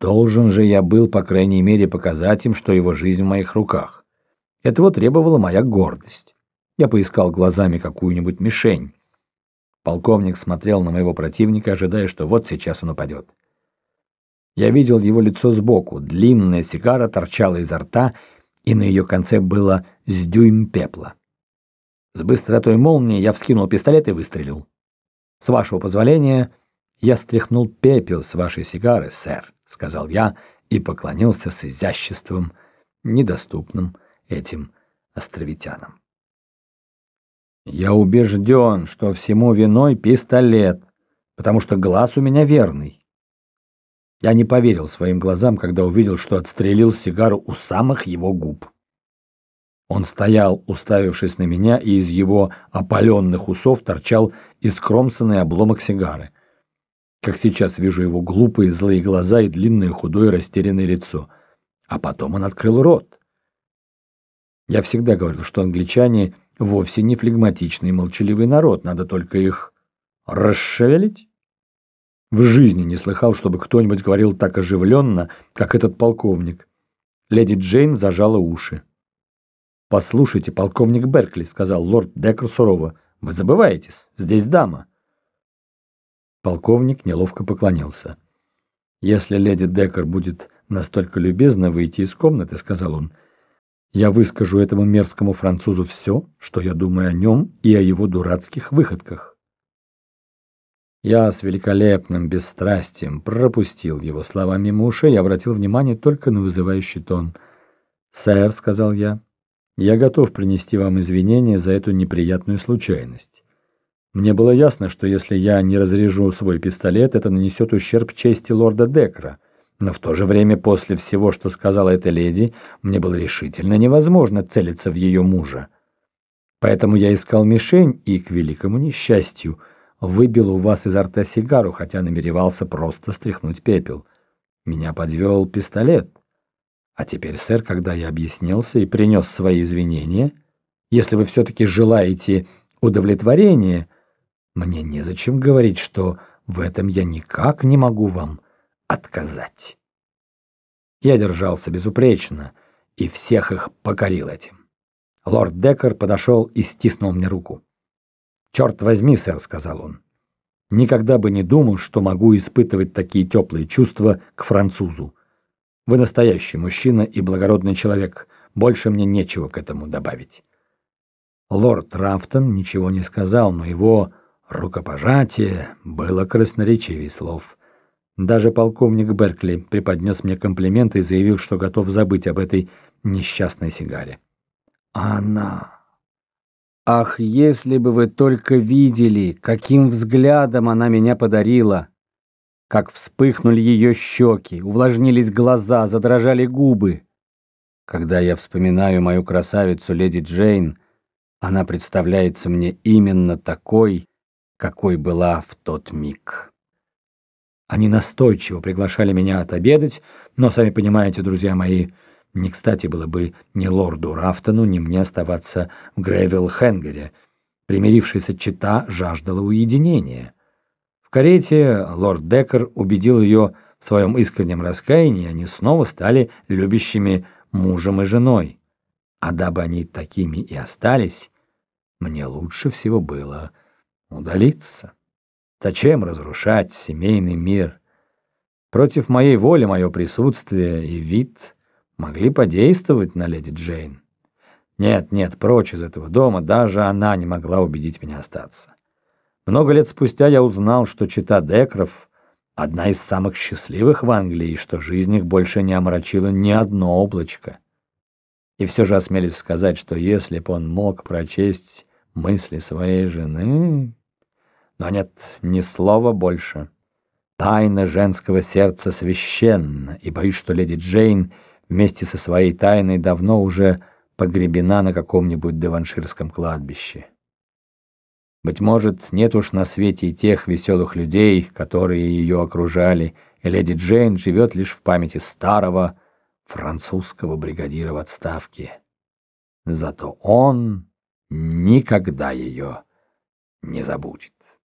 Должен же я был, по крайней мере, показать им, что его жизнь в моих руках. Этого требовала моя гордость. Я поискал глазами какую-нибудь мишень. Полковник смотрел на моего противника, ожидая, что вот сейчас он упадет. Я видел его лицо сбоку. Длинная сигара торчала изо рта, и на ее конце было с дюйм пепла. С быстротой молнии я вскинул пистолет и выстрелил. «С вашего позволения, я стряхнул пепел с вашей сигары, сэр», — сказал я и поклонился с изяществом, недоступным этим островитянам. Я убежден, что всему виной пистолет, потому что глаз у меня верный. Я не поверил своим глазам, когда увидел, что отстрелил сигару у самых его губ. Он стоял, уставившись на меня, и из его опаленных усов торчал искромсанный обломок сигары. Как сейчас вижу его глупые злые глаза и длинное худое растерянное лицо. А потом он открыл рот. Я всегда говорил, что англичане вовсе не флегматичный и молчаливый народ, надо только их расшевелить. В жизни не слыхал, чтобы кто-нибудь говорил так оживленно, как этот полковник. Леди Джейн зажала уши. «Послушайте, полковник Беркли», — сказал лорд Деккер сурово, — «вы забываетесь, здесь дама». Полковник неловко поклонился. «Если леди Деккер будет настолько любезна выйти из комнаты», — сказал он, — «я выскажу этому мерзкому французу все, что я думаю о нем и о его дурацких выходках». Я с великолепным бесстрастием пропустил его слова мимо ушей и обратил внимание только на вызывающий тон. «Сэр», — сказал я, я готов принести вам извинения за эту неприятную случайность. Мне было ясно, что если я не разряжу свой пистолет, это нанесет ущерб чести лорда Декра. Но в то же время, после всего, что сказала эта леди, мне было решительно невозможно целиться в ее мужа. Поэтому я искал мишень и, к великому несчастью, выбил у вас изо рта сигару, хотя намеревался просто стряхнуть пепел. Меня подвел пистолет. А теперь, сэр, когда я объяснился и принес свои извинения, если вы все-таки желаете удовлетворения, мне незачем говорить, что в этом я никак не могу вам отказать. Я держался безупречно и всех их покорил этим. Лорд Деккер подошел и стиснул мне руку. «Черт возьми, сэр», — сказал он, — «никогда бы не думал, что могу испытывать такие теплые чувства к французу. Вы настоящий мужчина и благородный человек. Больше мне нечего к этому добавить. Лорд Рафтон ничего не сказал, но его рукопожатие было красноречивей слов. Даже полковник Беркли преподнес мне комплимент и заявил, что готов забыть об этой несчастной сигаре. Она... Ах, если бы вы только видели, каким взглядом она меня подарила! как вспыхнули ее щеки, увлажнились глаза, задрожали губы. Когда я вспоминаю мою красавицу леди Джейн, она представляется мне именно такой, какой была в тот миг. Они настойчиво приглашали меня отобедать, но, сами понимаете, друзья мои, не кстати было бы ни лорду Рафтону, ни мне оставаться в Грейвилл-Хенгере. Примирившаяся чита жаждала уединения. В карете лорд Деккер убедил ее в своем искреннем раскаянии, они снова стали любящими мужем и женой. А дабы они такими и остались, мне лучше всего было удалиться. Зачем разрушать семейный мир? Против моей воли мое присутствие и вид могли подействовать на леди Джейн. Нет, нет, прочь из этого дома, даже она не могла убедить меня остаться. Много лет спустя я узнал, что чита Декров — одна из самых счастливых в Англии, и что жизнь их больше не омрачила ни одно облачко. И все же осмелюсь сказать, что если бы он мог прочесть мысли своей жены... Но нет, ни слова больше. Тайна женского сердца священна, и боюсь, что леди Джейн вместе со своей тайной давно уже погребена на каком-нибудь деванширском кладбище. Быть может, нет уж на свете и тех веселых людей, которые ее окружали, и леди Джейн живет лишь в памяти старого французского бригадира в отставке. Зато он никогда ее не забудет.